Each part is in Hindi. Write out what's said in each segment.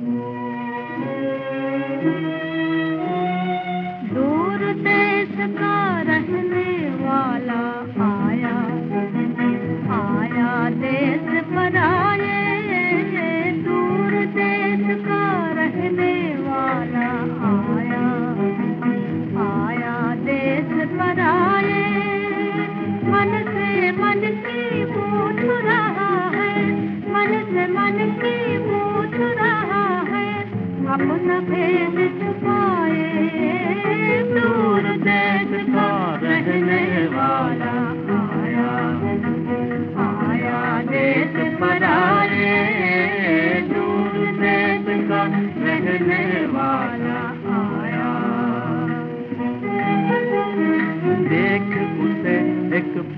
दूर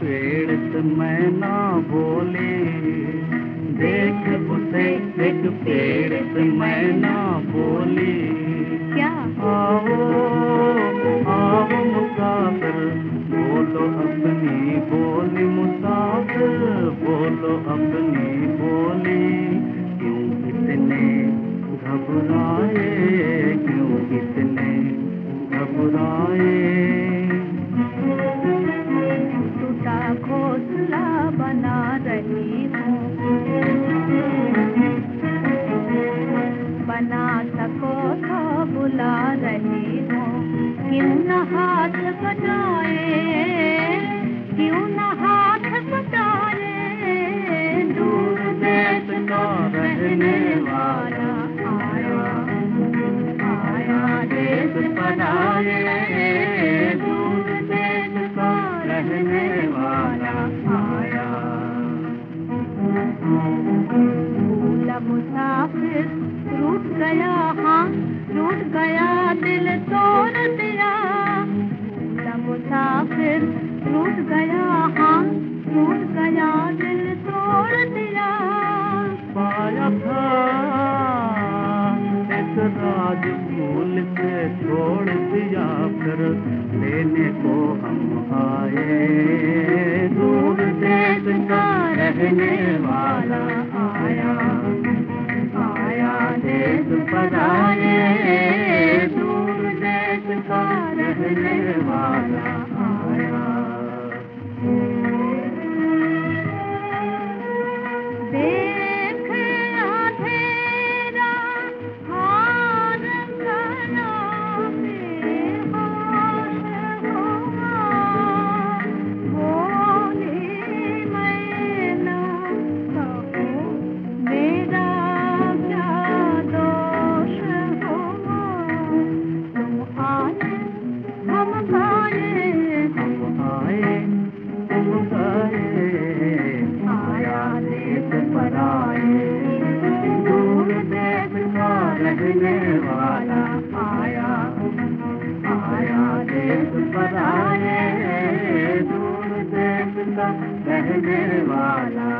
पेड़ से मैना बोले पेड़ से मैना बोली। क्या? आओ आओ मुसाफिर बोलो अपनी बोली मुसाफिर बोलो अपनी बोली। क्यों इतने घबराए क्यों इतने घबराए? टूटा घोंसला बना रही हूँ। बुला रही हूँ क्यों न हाथ बटाए? क्यों न हाथ बटाए? दूर देश का रहने वाला आया आया देश आए दूर देश का रहने वाला आया। मुसाफिर रूठ गया हाँ रूठ गया, दिल तोड़ दिया। भूला मुसाफिर रूठ गया हाँ रूठ गया, दिल तोड़ दिया। पाया राज फूल से छोड़ दिया, फिर लेने को हम आए। दूर देश का रहने वाला देश पराए। दूर देश का रहने वाला आया। आया देश पर आए दूर देश का रहने वाला